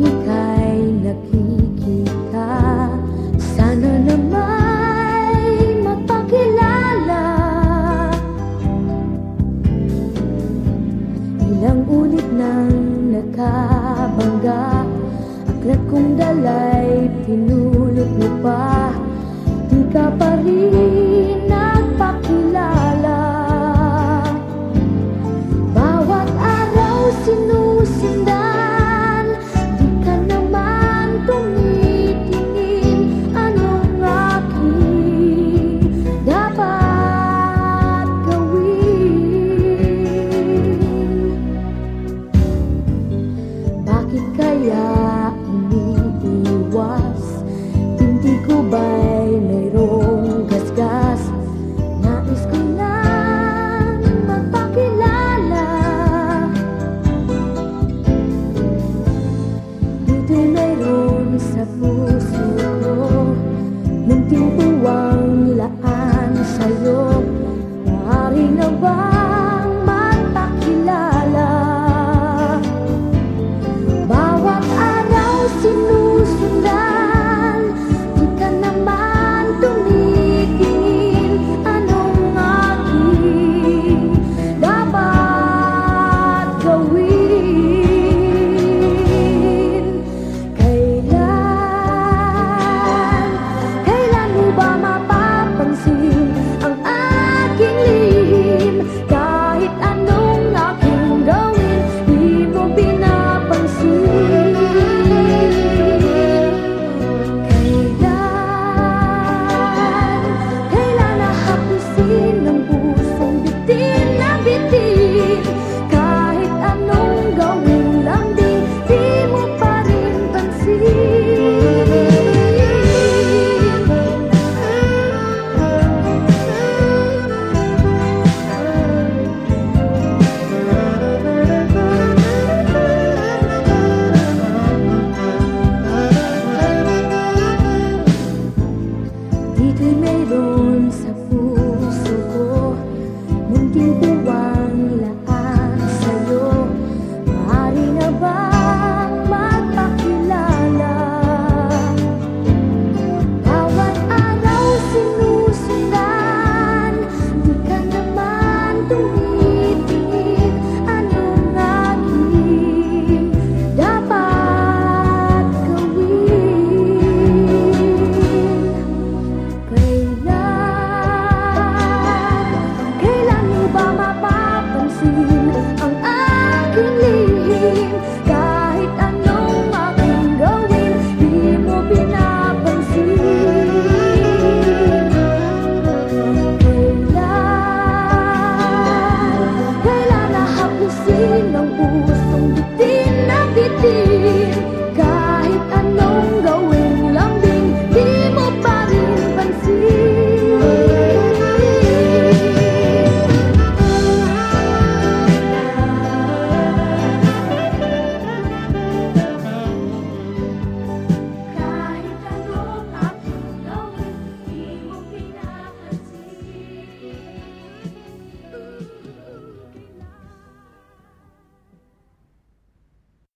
ika'y nakikita Sana nama'y mapakilala. Ilang ulit nang nakabangga Aklat kong dalay, pinulot mo pa. Di ka pa rin puso ko Munting tuwang nilaan sa'yo. Maaari na ba doença por socorro, muito perdoar.